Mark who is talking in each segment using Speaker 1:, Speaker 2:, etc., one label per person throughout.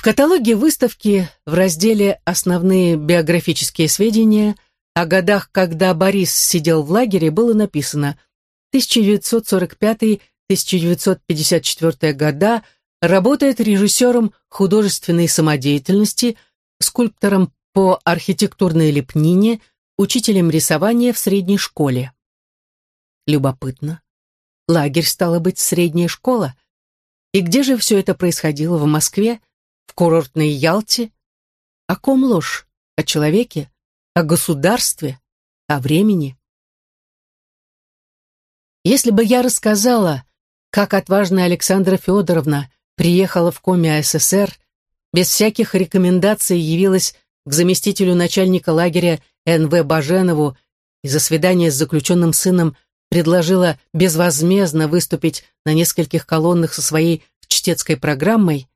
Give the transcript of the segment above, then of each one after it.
Speaker 1: В каталоге выставки в разделе «Основные биографические сведения» о годах, когда Борис сидел в лагере, было написано 1945-1954 года, работает режиссером художественной самодеятельности, скульптором по архитектурной лепнине, учителем рисования в средней школе. Любопытно. Лагерь, стало быть, средняя школа. И где же все это происходило? В Москве? В курортной Ялте? О ком ложь? О человеке? О государстве? О времени? Если бы я рассказала, как отважная Александра Федоровна приехала в Коми АССР, без всяких рекомендаций явилась к заместителю начальника лагеря Н.В. Баженову и за свидание с заключенным сыном предложила безвозмездно выступить на нескольких колоннах со своей чтецкой программой,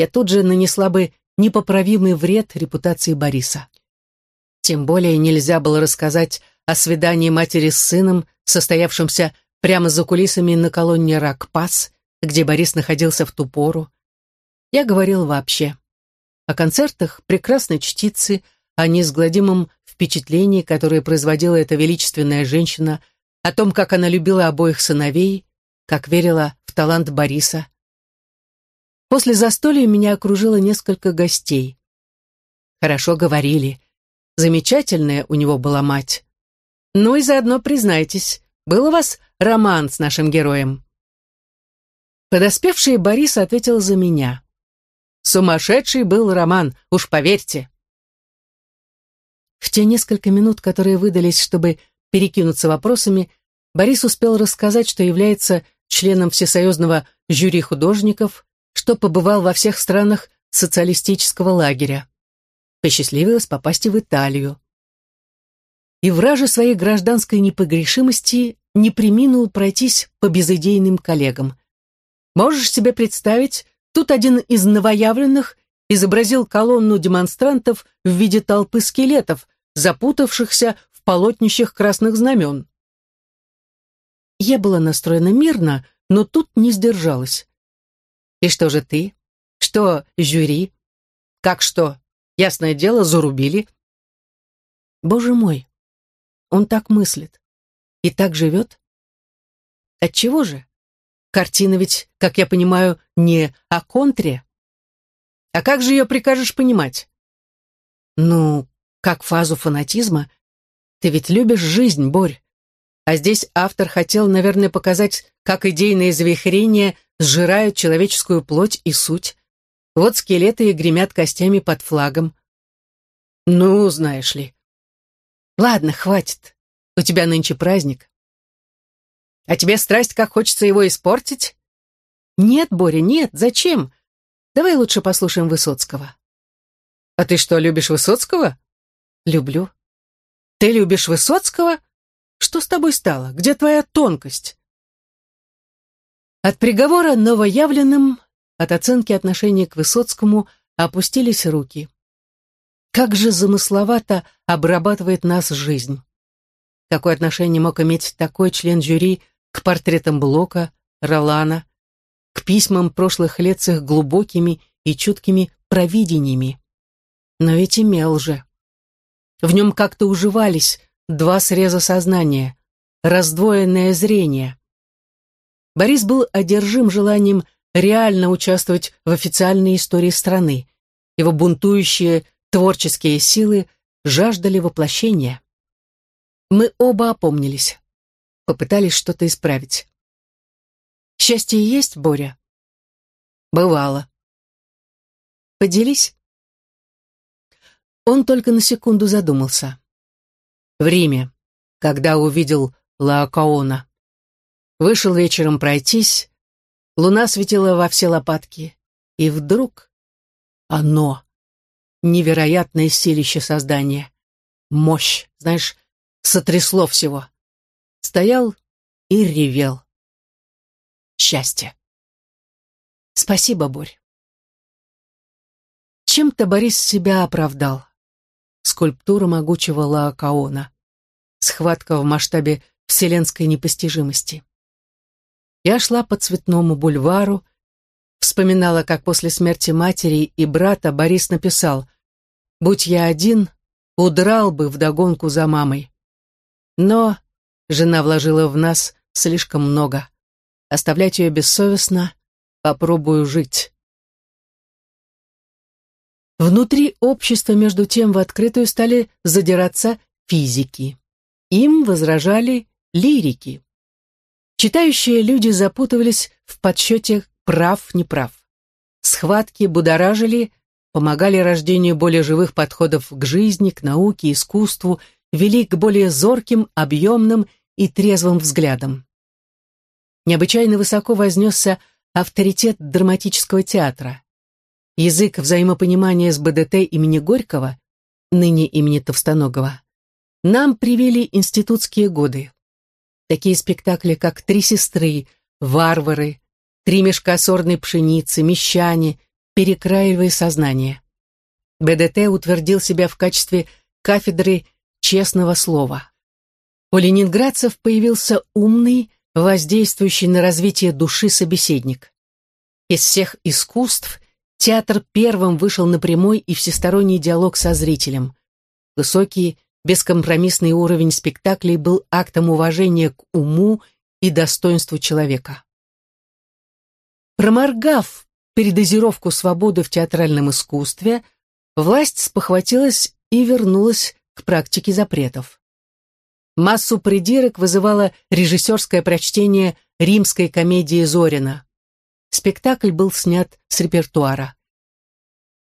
Speaker 1: я тут же нанесла бы непоправимый вред репутации Бориса. Тем более нельзя было рассказать о свидании матери с сыном, состоявшемся прямо за кулисами на колонне Ракпас, где Борис находился в ту пору. Я говорил вообще о концертах прекрасной чтицы, о неизгладимом впечатлении, которое производила эта величественная женщина, о том, как она любила обоих сыновей, как верила в талант Бориса. После застолья меня окружило несколько гостей. Хорошо говорили. Замечательная у него была мать. Ну и заодно признайтесь, был у вас роман с нашим героем? Подоспевший Борис ответил за меня. Сумасшедший был роман, уж поверьте. В те несколько минут, которые выдались, чтобы перекинуться вопросами, Борис успел рассказать, что является членом всесоюзного жюри художников, что побывал во всех странах социалистического лагеря. Посчастливилось попасть в Италию. И враже своей гражданской непогрешимости не приминул пройтись по безыдейным коллегам. Можешь себе представить, тут один из новоявленных изобразил колонну демонстрантов в виде толпы скелетов, запутавшихся в полотнищах красных знамен. Я была настроена мирно, но тут не сдержалась. «И что же ты? Что жюри? Как что? Ясное дело, зарубили». «Боже мой, он так мыслит и так живет? Отчего же? Картина ведь, как я понимаю, не о контре. А как же ее прикажешь понимать? Ну, как фазу фанатизма. Ты ведь любишь жизнь, Борь. А здесь автор хотел, наверное, показать, как идейные завихрения сжирают человеческую плоть и суть. Вот скелеты и гремят костями под флагом. Ну, знаешь ли. Ладно, хватит. У тебя нынче праздник. А тебе страсть, как хочется его испортить? Нет, Боря, нет, зачем? Давай лучше послушаем Высоцкого. А ты что, любишь Высоцкого? Люблю. Ты любишь Высоцкого? Что с тобой стало? Где твоя тонкость? От приговора новоявленным, от оценки отношения к Высоцкому опустились руки. Как же замысловато обрабатывает нас жизнь. Какое отношение мог иметь такой член жюри к портретам Блока, Ролана, к письмам прошлых лет с их глубокими и чуткими провидениями? Но ведь имел же. В нем как-то уживались два среза сознания, раздвоенное зрение. Борис был одержим желанием реально участвовать в официальной истории страны. Его бунтующие творческие силы жаждали воплощения. Мы оба опомнились. Попытались что-то исправить. Счастье есть, Боря? Бывало. Поделись? Он только на секунду задумался. В Риме, когда увидел Лаокаона. Вышел вечером пройтись, луна светила во все лопатки, и вдруг оно, невероятное силище создания, мощь, знаешь, сотрясло всего. Стоял и ревел. Счастье. Спасибо, Борь. Чем-то Борис себя оправдал. Скульптура могучего Лаокаона. Схватка в масштабе вселенской непостижимости. Я шла по цветному бульвару, вспоминала, как после смерти матери и брата Борис написал «Будь я один, удрал бы вдогонку за мамой». Но жена вложила в нас слишком много. Оставлять ее бессовестно, попробую жить. Внутри общества, между тем, в открытую стали задираться физики. Им возражали лирики. Читающие люди запутывались в подсчете прав-неправ. Схватки будоражили, помогали рождению более живых подходов к жизни, к науке, искусству, вели к более зорким, объемным и трезвым взглядам. Необычайно высоко вознесся авторитет драматического театра. Язык взаимопонимания с БДТ имени Горького, ныне имени Товстоногова, нам привели институтские годы. Такие спектакли, как «Три сестры», «Варвары», «Три мешка сорной пшеницы», «Мещане», перекраивая сознание. БДТ утвердил себя в качестве кафедры честного слова. У ленинградцев появился умный, воздействующий на развитие души собеседник. Из всех искусств театр первым вышел на прямой и всесторонний диалог со зрителем. Высокий, бескомпромиссный уровень спектаклей был актом уважения к уму и достоинству человека. Проморгав передозировку свободы в театральном искусстве, власть спохватилась и вернулась к практике запретов. Массу придирок вызывало режиссерское прочтение римской комедии Зорина. Спектакль был снят с репертуара.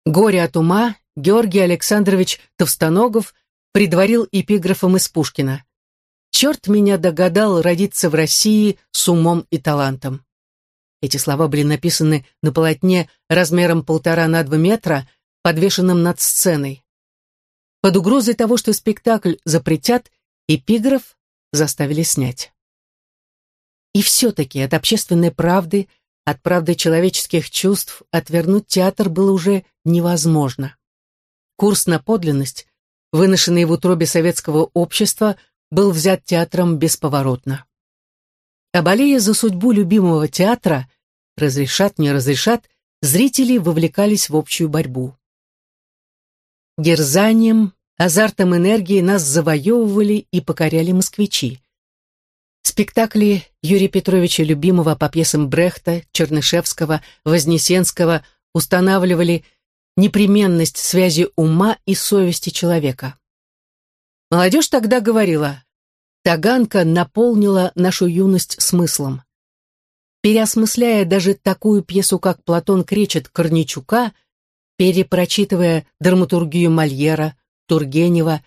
Speaker 1: «Горе от ума» Георгий Александрович Товстоногов предварил эпиграфом из Пушкина. «Черт меня догадал родиться в России с умом и талантом». Эти слова были написаны на полотне размером полтора на два метра, подвешенном над сценой. Под угрозой того, что спектакль запретят, Эпиграф заставили снять. И все-таки от общественной правды, от правды человеческих чувств отвернуть театр было уже невозможно. Курс на подлинность, выношенный в утробе советского общества, был взят театром бесповоротно. А болея за судьбу любимого театра, разрешат, не разрешат, зрители вовлекались в общую борьбу. Дерзанием, Азартом энергии нас завоевывали и покоряли москвичи. Спектакли Юрия Петровича Любимого по пьесам Брехта, Чернышевского, Вознесенского устанавливали непременность связи ума и совести человека. Молодежь тогда говорила, «Таганка наполнила нашу юность смыслом». Переосмысляя даже такую пьесу, как «Платон кречет Корничука», перепрочитывая драматургию Мольера, Тургенева,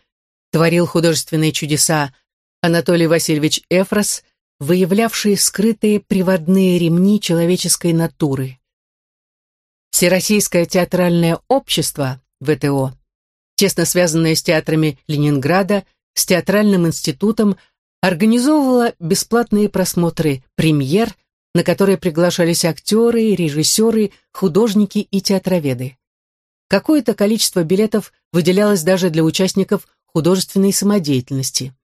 Speaker 1: творил художественные чудеса Анатолий Васильевич Эфрос, выявлявший скрытые приводные ремни человеческой натуры. Всероссийское театральное общество, ВТО, тесно связанное с театрами Ленинграда, с театральным институтом, организовывало бесплатные просмотры премьер, на которые приглашались актеры, режиссеры, художники и театроведы. Какое-то количество билетов выделялось даже для участников художественной самодеятельности.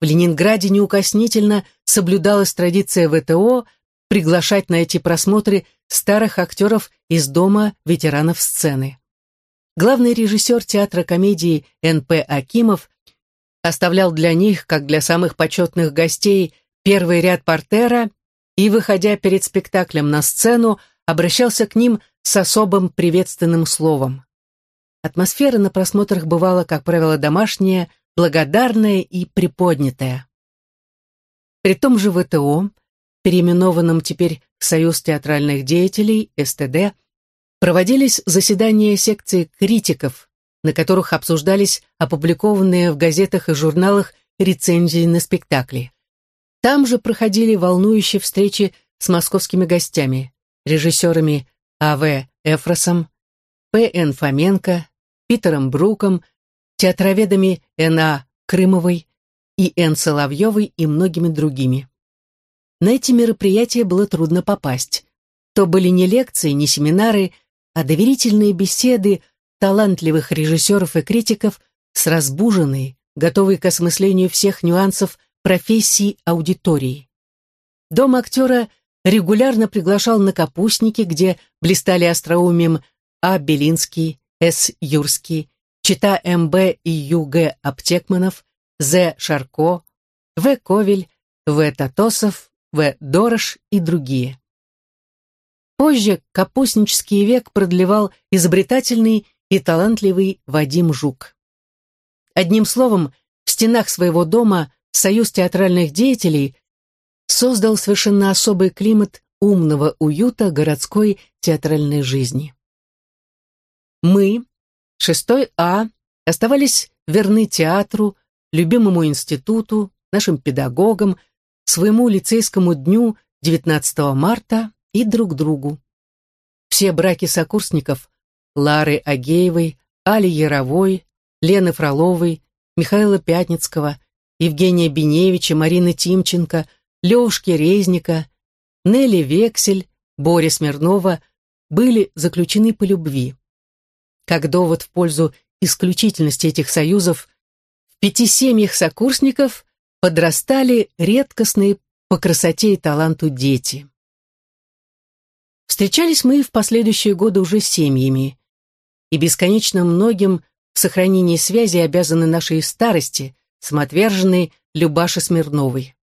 Speaker 1: В Ленинграде неукоснительно соблюдалась традиция ВТО приглашать на эти просмотры старых актеров из дома ветеранов сцены. Главный режиссер театра комедии Н.П. Акимов оставлял для них, как для самых почетных гостей, первый ряд портера и, выходя перед спектаклем на сцену, обращался к ним с особым приветственным словом. Атмосфера на просмотрах бывала, как правило, домашняя, благодарная и приподнятая. При том же ВТО, переименованном теперь Союз театральных деятелей, СТД, проводились заседания секции критиков, на которых обсуждались опубликованные в газетах и журналах рецензии на спектакли. Там же проходили волнующие встречи с московскими гостями, режиссерами А.В. Эфросом, П.Н. Фоменко, Питером Бруком, театроведами Н.А. Крымовой и Н. Соловьевой и многими другими. На эти мероприятия было трудно попасть. То были не лекции, не семинары, а доверительные беседы талантливых режиссеров и критиков с разбуженной, готовой к осмыслению всех нюансов профессии аудитории. Дом актера регулярно приглашал на капустники, где блистали остроумием А. Белинский, С. Юрский, чита М.Б. и Ю.Г. Аптекманов, З. Шарко, В. Ковель, В. Татосов, В. Дорош и другие. Позже капустнический век продлевал изобретательный и талантливый Вадим Жук. Одним словом, в стенах своего дома Союз театральных деятелей создал совершенно особый климат умного уюта городской театральной жизни. Мы, 6 А, оставались верны театру, любимому институту, нашим педагогам, своему лицейскому дню 19 марта и друг другу. Все браки сокурсников Лары Агеевой, Али Яровой, Лены Фроловой, Михаила Пятницкого, Евгения Беневича, Марины Тимченко, Левушки Резника, Нелли Вексель, Боря Смирнова были заключены по любви. Как довод в пользу исключительности этих союзов, в пяти семьях сокурсников подрастали редкостные по красоте и таланту дети. Встречались мы в последующие годы уже семьями, и бесконечно многим в сохранении связи обязаны нашей старости, самоотверженной Любаше Смирновой.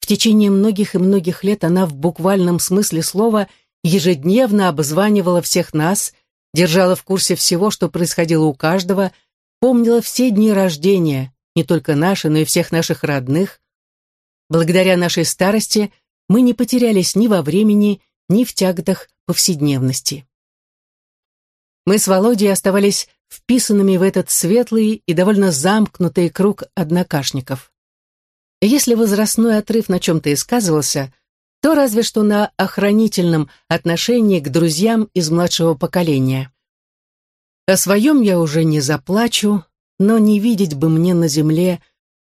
Speaker 1: В течение многих и многих лет она в буквальном смысле слова ежедневно обзванивала всех нас, держала в курсе всего, что происходило у каждого, помнила все дни рождения, не только наши, но и всех наших родных. Благодаря нашей старости мы не потерялись ни во времени, ни в тяготах повседневности. Мы с Володей оставались вписанными в этот светлый и довольно замкнутый круг однокашников. если возрастной отрыв на чем-то и сказывался, то разве что на охранительном отношении к друзьям из младшего поколения. О своем я уже не заплачу, но не видеть бы мне на земле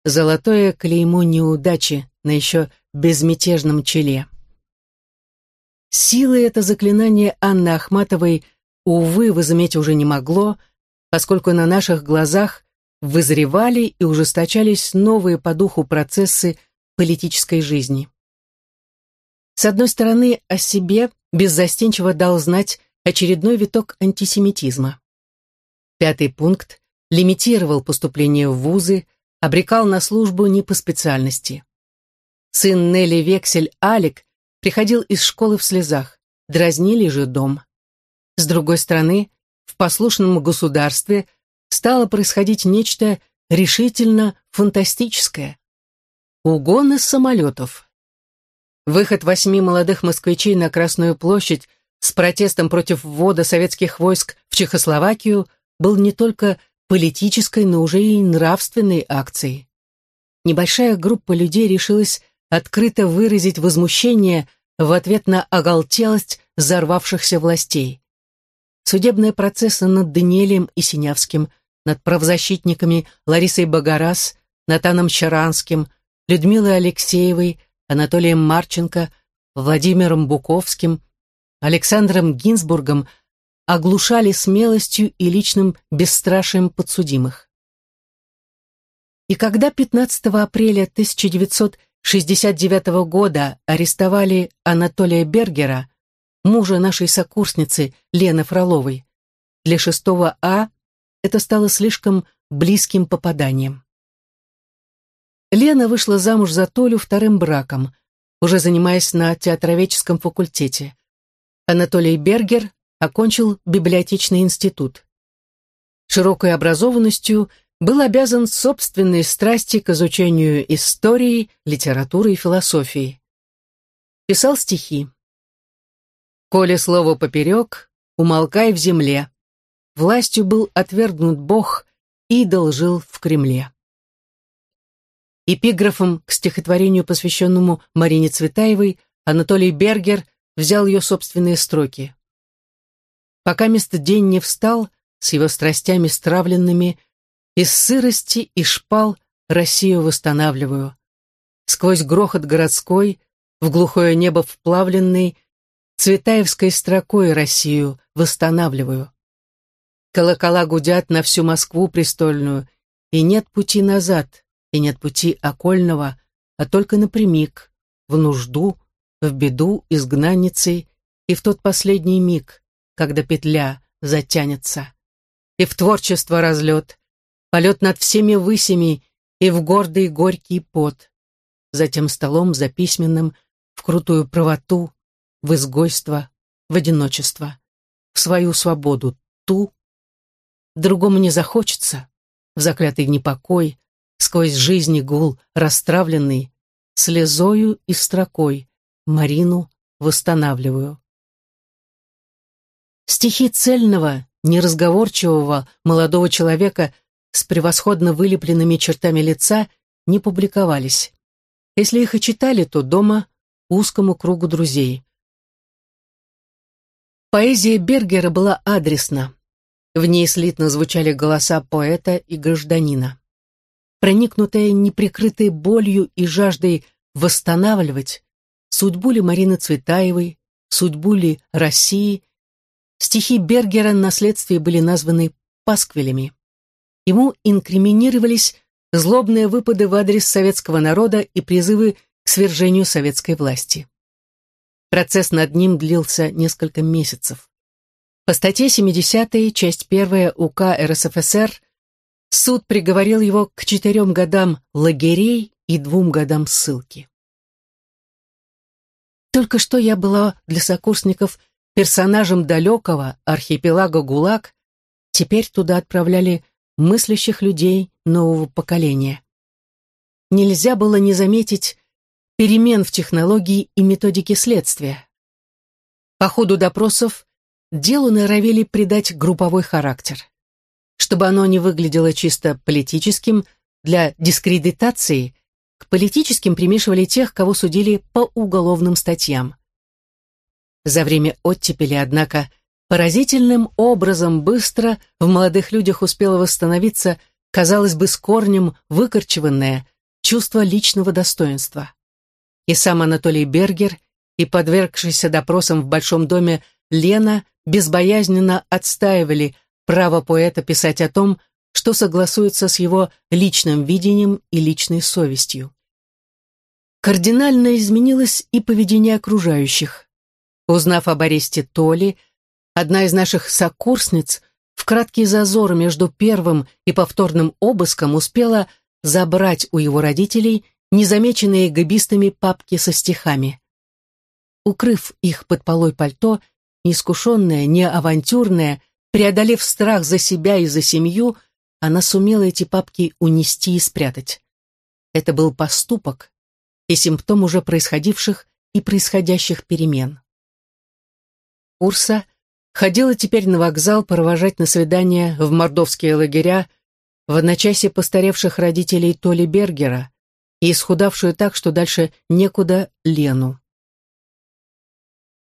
Speaker 1: золотое клеймо неудачи на еще безмятежном челе. Силы это заклинание Анны Ахматовой, увы, возыметь уже не могло, поскольку на наших глазах вызревали и ужесточались новые по духу процессы политической жизни. С одной стороны, о себе беззастенчиво дал знать очередной виток антисемитизма. Пятый пункт лимитировал поступление в вузы, обрекал на службу не по специальности. Сын Нелли Вексель Алик приходил из школы в слезах, дразнили же дом. С другой стороны, в послушном государстве стало происходить нечто решительно фантастическое. Угоны самолетов. Выход восьми молодых москвичей на Красную площадь с протестом против ввода советских войск в Чехословакию был не только политической, но уже и нравственной акцией. Небольшая группа людей решилась открыто выразить возмущение в ответ на оголтелость взорвавшихся властей судебные процессы над Даниэлем и Синявским, над правозащитниками Ларисой Богораз, Натаном Чаранским, Людмилой Алексеевой, Анатолием Марченко, Владимиром Буковским, Александром Гинзбургом оглушали смелостью и личным бесстрашием подсудимых. И когда 15 апреля 1969 года арестовали Анатолия Бергера, мужа нашей сокурсницы Лены Фроловой. Для шестого А это стало слишком близким попаданием. Лена вышла замуж за Толю вторым браком, уже занимаясь на театроведческом факультете. Анатолий Бергер окончил библиотечный институт. Широкой образованностью был обязан собственной страсти к изучению истории, литературы и философии. Писал стихи. Коли слово поперек, умолкай в земле. Властью был отвергнут Бог, идол жил в Кремле. Эпиграфом к стихотворению, посвященному Марине Цветаевой, Анатолий Бергер взял ее собственные строки. «Пока место день не встал, с его страстями стравленными, из сырости и шпал Россию восстанавливаю. Сквозь грохот городской, в глухое небо вплавленный, Цветаевской строкой Россию восстанавливаю. Колокола гудят на всю Москву престольную, и нет пути назад, и нет пути окольного, а только напрямик, в нужду, в беду, изгнанницей, и в тот последний миг, когда петля затянется, и в творчество разлет, полет над всеми высями и в гордый горький пот, затем столом за письменным, в крутую правоту, в изгойство, в одиночество, в свою свободу, ту. Другому не захочется, в заклятый непокой, сквозь жизни гул расстравленный, слезою и строкой Марину восстанавливаю. Стихи цельного, неразговорчивого молодого человека с превосходно вылепленными чертами лица не публиковались. Если их и читали, то дома узкому кругу друзей. Поэзия Бергера была адресна. В ней слитно звучали голоса поэта и гражданина. Проникнутая неприкрытой болью и жаждой восстанавливать судьбу ли Марины Цветаевой, судьбу ли России, стихи Бергера на следствии были названы пасквилями. Ему инкриминировались злобные выпады в адрес советского народа и призывы к свержению советской власти. Процесс над ним длился несколько месяцев. По статье 70 часть 1 УК РСФСР суд приговорил его к четырем годам лагерей и двум годам ссылки. Только что я была для сокурсников персонажем далекого архипелага ГУЛАГ, теперь туда отправляли мыслящих людей нового поколения. Нельзя было не заметить перемен в технологии и методике следствия. По ходу допросов делу норовили придать групповой характер. Чтобы оно не выглядело чисто политическим, для дискредитации к политическим примешивали тех, кого судили по уголовным статьям. За время оттепели, однако, поразительным образом быстро в молодых людях успело восстановиться, казалось бы, с корнем выкорчеванное чувство личного достоинства. И сам Анатолий Бергер, и подвергшийся допросам в Большом доме Лена безбоязненно отстаивали право поэта писать о том, что согласуется с его личным видением и личной совестью. Кардинально изменилось и поведение окружающих. Узнав об аресте Толи, одна из наших сокурсниц в краткий зазор между первым и повторным обыском успела забрать у его родителей незамеченные габистами папки со стихами. Укрыв их под полой пальто, неискушенная, не авантюрная, преодолев страх за себя и за семью, она сумела эти папки унести и спрятать. Это был поступок и симптом уже происходивших и происходящих перемен. Урса ходила теперь на вокзал провожать на свидание в мордовские лагеря в одночасье постаревших родителей Толи Бергера и исхудавшую так, что дальше некуда Лену.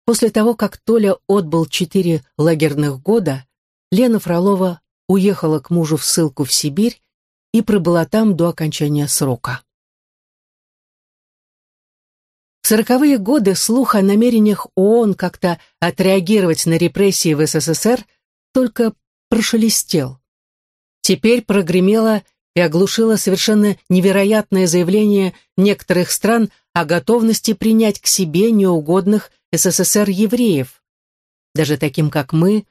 Speaker 1: После того, как Толя отбыл четыре лагерных года, Лена Фролова уехала к мужу в ссылку в Сибирь и пробыла там до окончания срока. Сороковые годы слух о намерениях ООН как-то отреагировать на репрессии в СССР только прошелестел. Теперь прогремело и оглушило совершенно невероятное заявление некоторых стран о готовности принять к себе неугодных СССР евреев. Даже таким, как мы,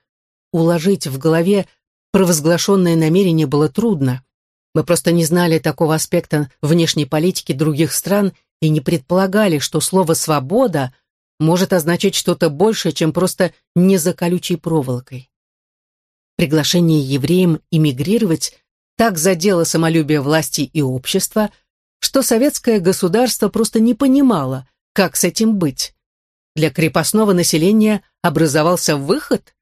Speaker 1: уложить в голове провозглашенное намерение было трудно. Мы просто не знали такого аспекта внешней политики других стран и не предполагали, что слово «свобода» может означать что-то большее, чем просто «не за колючей проволокой». Приглашение евреям эмигрировать так задело самолюбие власти и общества, что советское государство просто не понимало, как с этим быть. Для крепостного населения образовался выход?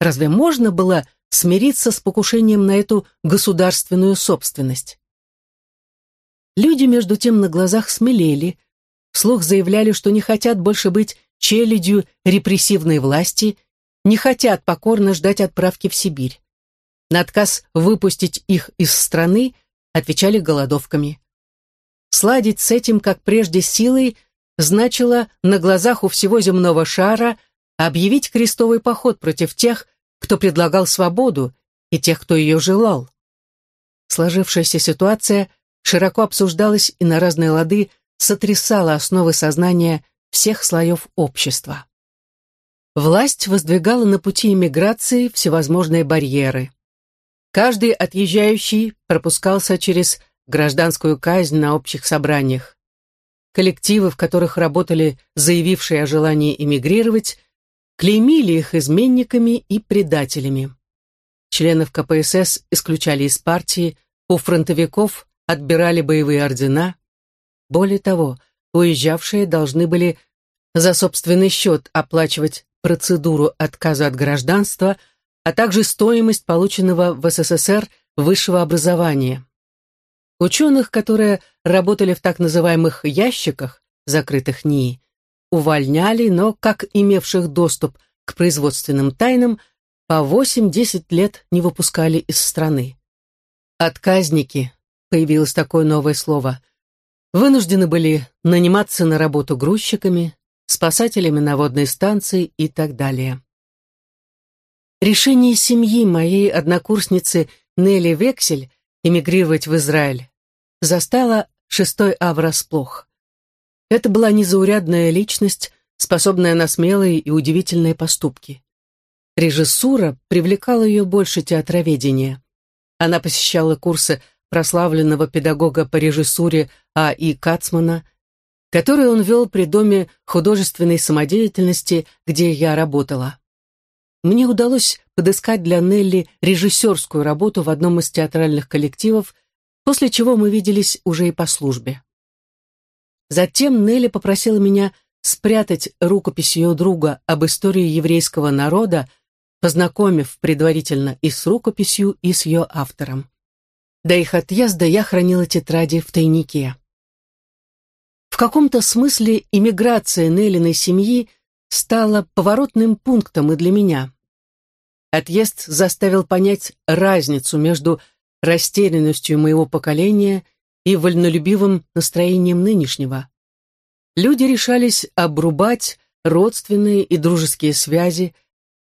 Speaker 1: Разве можно было смириться с покушением на эту государственную собственность. Люди, между тем, на глазах смелели, вслух заявляли, что не хотят больше быть челядью репрессивной власти, не хотят покорно ждать отправки в Сибирь. На отказ выпустить их из страны отвечали голодовками. Сладить с этим, как прежде, силой значило на глазах у всего земного шара объявить крестовый поход против тех, кто предлагал свободу, и тех, кто ее желал. Сложившаяся ситуация широко обсуждалась и на разные лады сотрясала основы сознания всех слоев общества. Власть воздвигала на пути иммиграции всевозможные барьеры. Каждый отъезжающий пропускался через гражданскую казнь на общих собраниях. Коллективы, в которых работали заявившие о желании эмигрировать, клеймили их изменниками и предателями. Членов КПСС исключали из партии, у фронтовиков отбирали боевые ордена. Более того, уезжавшие должны были за собственный счет оплачивать процедуру отказа от гражданства, а также стоимость полученного в СССР высшего образования. Ученых, которые работали в так называемых «ящиках», закрытых НИИ, увольняли, но как имевших доступ к производственным тайнам, по 8-10 лет не выпускали из страны. Отказники, появилось такое новое слово, вынуждены были наниматься на работу грузчиками, спасателями на водной станции и так далее. Решение семьи моей однокурсницы Нелли Вексель эмигрировать в Израиль застало шестой А врасплох. Это была незаурядная личность, способная на смелые и удивительные поступки. Режиссура привлекала ее больше театроведения. Она посещала курсы прославленного педагога по режиссуре А. И. Кацмана, который он вел при Доме художественной самодеятельности, где я работала. Мне удалось подыскать для Нелли режиссерскую работу в одном из театральных коллективов, после чего мы виделись уже и по службе. Затем Нелли попросила меня спрятать рукопись ее друга об истории еврейского народа, познакомив предварительно и с рукописью, и с ее автором. До их отъезда я хранила тетради в тайнике. В каком-то смысле иммиграция Неллиной семьи стала поворотным пунктом и для меня. Отъезд заставил понять разницу между растерянностью моего поколения и вольнолюбивым настроением нынешнего. Люди решались обрубать родственные и дружеские связи,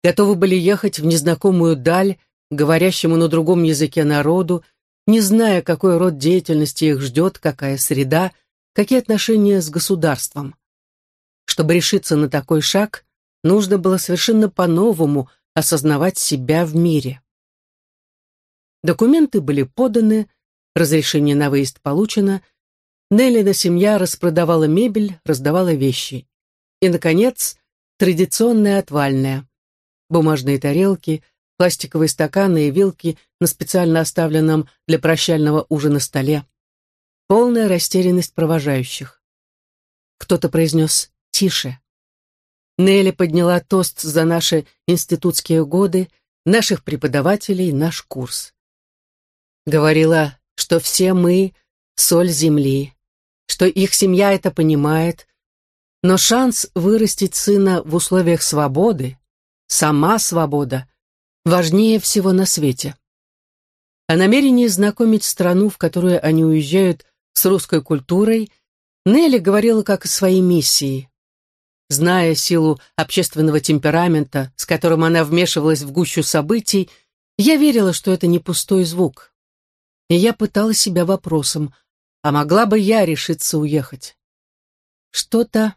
Speaker 1: готовы были ехать в незнакомую даль, говорящему на другом языке народу, не зная, какой род деятельности их ждет, какая среда, какие отношения с государством. Чтобы решиться на такой шаг, нужно было совершенно по-новому осознавать себя в мире. Документы были поданы, разрешение на выезд получено, Неллина семья распродавала мебель, раздавала вещи. И, наконец, традиционная отвальная. Бумажные тарелки, пластиковые стаканы и вилки на специально оставленном для прощального ужина столе полная растерянность провожающих. Кто-то произнес «тише». Нелли подняла тост за наши институтские годы, наших преподавателей, наш курс. Говорила, что все мы — соль земли, что их семья это понимает, но шанс вырастить сына в условиях свободы, сама свобода, важнее всего на свете. О намерении знакомить страну, в которую они уезжают, с русской культурой, Нелли говорила как о своей миссии. Зная силу общественного темперамента, с которым она вмешивалась в гущу событий, я верила, что это не пустой звук. И я пытала себя вопросом, а могла бы я решиться уехать? Что-то,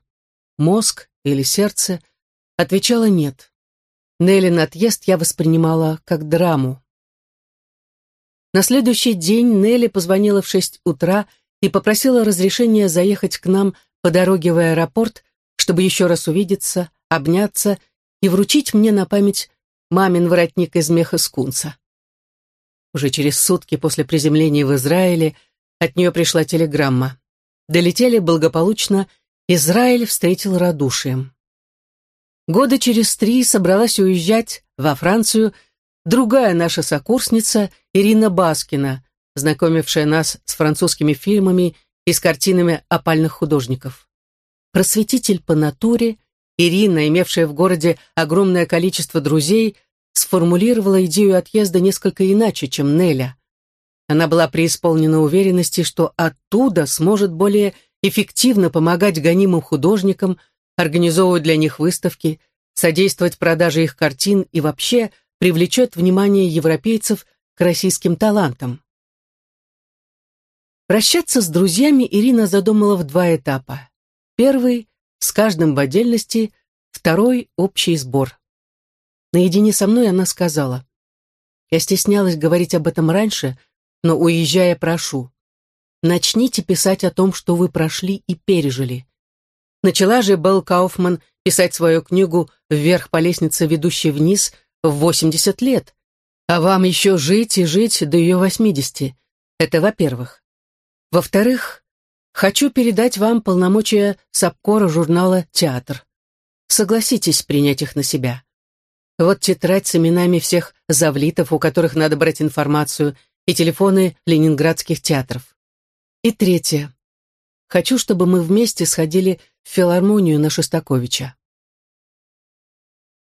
Speaker 1: мозг или сердце, отвечало нет. Неллин отъезд я воспринимала как драму. На следующий день Нелли позвонила в шесть утра и попросила разрешения заехать к нам по дороге в аэропорт, чтобы еще раз увидеться, обняться и вручить мне на память мамин воротник из меха скунса. Уже через сутки после приземления в Израиле от нее пришла телеграмма. Долетели благополучно, Израиль встретил радушием. Года через три собралась уезжать во Францию другая наша сокурсница Ирина Баскина, знакомившая нас с французскими фильмами и с картинами опальных художников. Просветитель по натуре, Ирина, имевшая в городе огромное количество друзей, сформулировала идею отъезда несколько иначе, чем Неля. Она была преисполнена уверенности, что оттуда сможет более эффективно помогать гонимым художникам, организовывать для них выставки, содействовать продаже их картин и вообще привлечет внимание европейцев к российским талантам. Прощаться с друзьями Ирина задумала в два этапа. Первый — с каждым в отдельности, второй — общий сбор. Наедине со мной она сказала, «Я стеснялась говорить об этом раньше, но, уезжая, прошу, начните писать о том, что вы прошли и пережили». Начала же Белл Кауфман писать свою книгу «Вверх по лестнице, ведущей вниз» в 80 лет, а вам еще жить и жить до ее 80. Это во-первых. Во-вторых, хочу передать вам полномочия Сапкора журнала «Театр». Согласитесь принять их на себя. Вот тетрадь с именами всех завлитов, у которых надо брать информацию, и телефоны ленинградских театров. И третье. Хочу, чтобы мы вместе сходили филармонию на Шостаковича.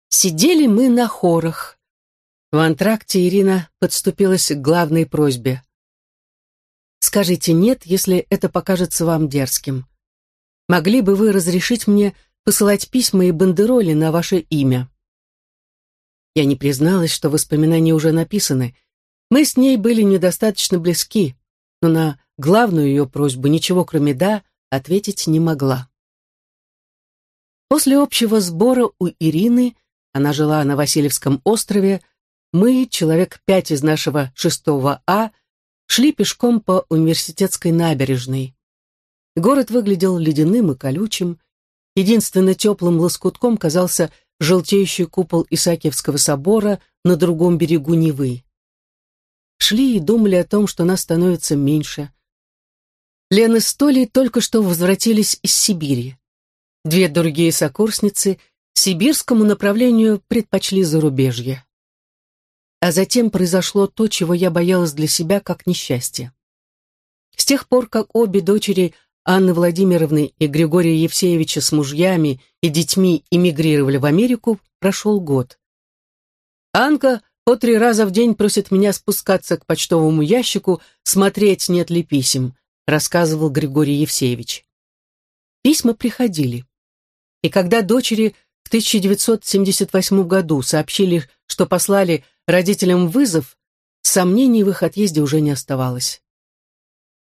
Speaker 1: Сидели мы на хорах. В антракте Ирина подступилась к главной просьбе. «Скажите «нет», если это покажется вам дерзким. Могли бы вы разрешить мне посылать письма и бандероли на ваше имя?» Я не призналась, что воспоминания уже написаны. Мы с ней были недостаточно близки, но на главную ее просьбу ничего, кроме «да», ответить не могла. После общего сбора у Ирины, она жила на Васильевском острове, мы, человек пять из нашего шестого А, шли пешком по университетской набережной. Город выглядел ледяным и колючим. Единственно теплым лоскутком казался желтеющий купол Исаакиевского собора на другом берегу Невы. Шли и думали о том, что нас становится меньше. Лена с Толей только что возвратились из Сибири. Две другие сокурсницы сибирскому направлению предпочли зарубежье. А затем произошло то, чего я боялась для себя как несчастье. С тех пор, как обе дочери Анны Владимировны и Григория Евсеевича с мужьями и детьми эмигрировали в Америку, прошел год. Анка по три раза в день просит меня спускаться к почтовому ящику, смотреть, нет ли писем, рассказывал Григорий Евсеевич. Письма приходили. И когда дочери в 1978 году сообщили, что послали родителям вызов, сомнений в их отъезде уже не оставалось.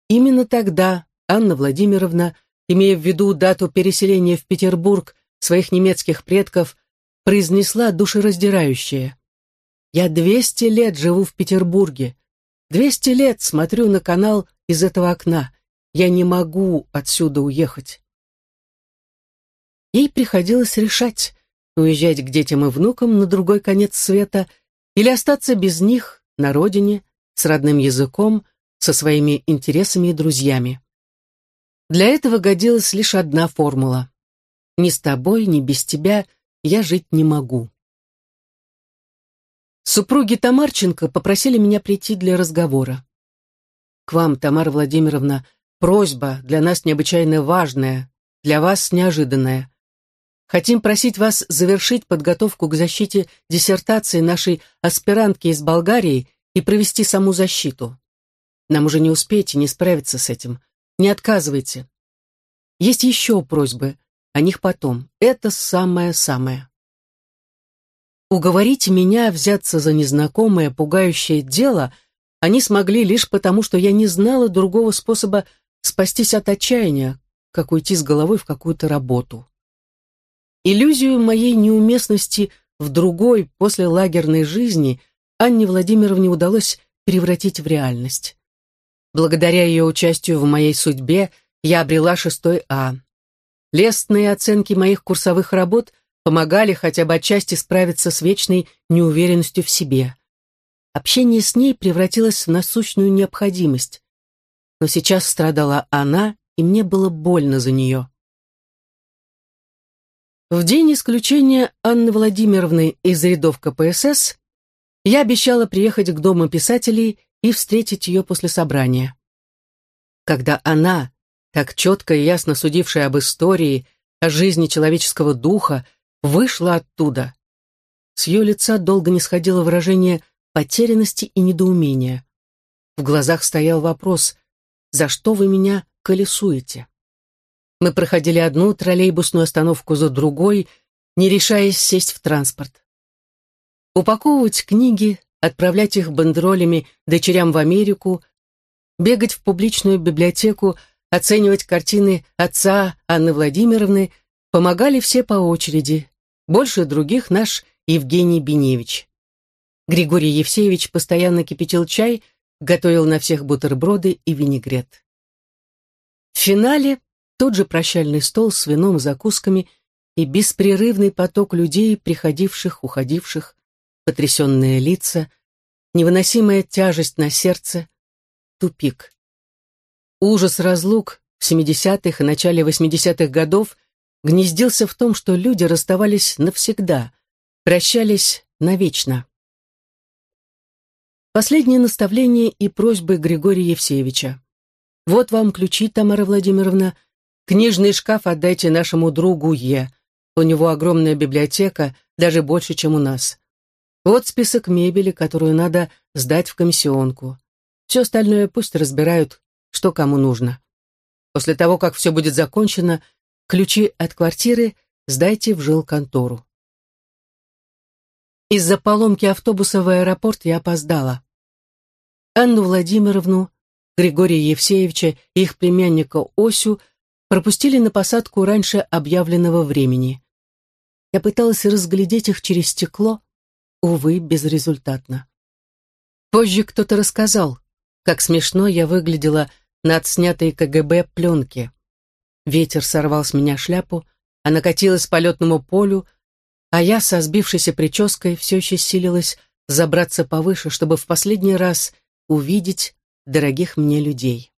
Speaker 1: Именно тогда Анна Владимировна, имея в виду дату переселения в Петербург своих немецких предков, произнесла душераздирающее. «Я двести лет живу в Петербурге. Двести лет смотрю на канал из этого окна. Я не могу отсюда уехать». Ей приходилось решать, уезжать к детям и внукам на другой конец света или остаться без них на родине, с родным языком, со своими интересами и друзьями. Для этого годилась лишь одна формула. Ни с тобой, ни без тебя я жить не могу. Супруги Тамарченко попросили меня прийти для разговора. К вам, Тамара Владимировна, просьба для нас необычайно важная, для вас неожиданная. Хотим просить вас завершить подготовку к защите диссертации нашей аспирантки из Болгарии и провести саму защиту. Нам уже не успеете не справиться с этим. Не отказывайте. Есть еще просьбы, о них потом. Это самое-самое. Уговорить меня взяться за незнакомое, пугающее дело они смогли лишь потому, что я не знала другого способа спастись от отчаяния, как уйти с головой в какую-то работу. Иллюзию моей неуместности в другой, после лагерной жизни, Анне Владимировне удалось превратить в реальность. Благодаря ее участию в моей судьбе я обрела шестой А. Лестные оценки моих курсовых работ помогали хотя бы отчасти справиться с вечной неуверенностью в себе. Общение с ней превратилось в насущную необходимость. Но сейчас страдала она, и мне было больно за нее. В день исключения Анны Владимировны из рядов КПСС я обещала приехать к Дому писателей и встретить ее после собрания. Когда она, так четко и ясно судившая об истории, о жизни человеческого духа, вышла оттуда, с ее лица долго не сходило выражение потерянности и недоумения. В глазах стоял вопрос «За что вы меня колесуете?» Мы проходили одну троллейбусную остановку за другой, не решаясь сесть в транспорт. Упаковывать книги, отправлять их бандеролями дочерям в Америку, бегать в публичную библиотеку, оценивать картины отца Анны Владимировны, Помогали все по очереди. Больше других наш Евгений Беневич. Григорий Евсеевич постоянно кипятил чай, готовил на всех бутерброды и винегрет. В финале тот же прощальный стол с вином, закусками и беспрерывный поток людей, приходивших, уходивших, потрясенные лица, невыносимая тяжесть на сердце, тупик. Ужас разлук в 70-х и начале 80-х годов гнездился в том, что люди расставались навсегда, прощались навечно. Последнее наставление и просьбы Григория Евсеевича. «Вот вам ключи, Тамара Владимировна. Книжный шкаф отдайте нашему другу Е. У него огромная библиотека, даже больше, чем у нас. Вот список мебели, которую надо сдать в комиссионку. Все остальное пусть разбирают, что кому нужно. После того, как все будет закончено, ключи от квартиры сдайте в жилконтору. Из-за поломки автобуса в аэропорт я опоздала. Анну Владимировну, Григория Евсеевича и их племянника Осю пропустили на посадку раньше объявленного времени. Я пыталась разглядеть их через стекло, увы, безрезультатно. Позже кто-то рассказал, как смешно я выглядела на отснятой КГБ пленке. Ветер сорвал с меня шляпу, она катилась по летному полю, а я со сбившейся прической все еще силилась забраться повыше, чтобы в последний раз увидеть дорогих мне людей.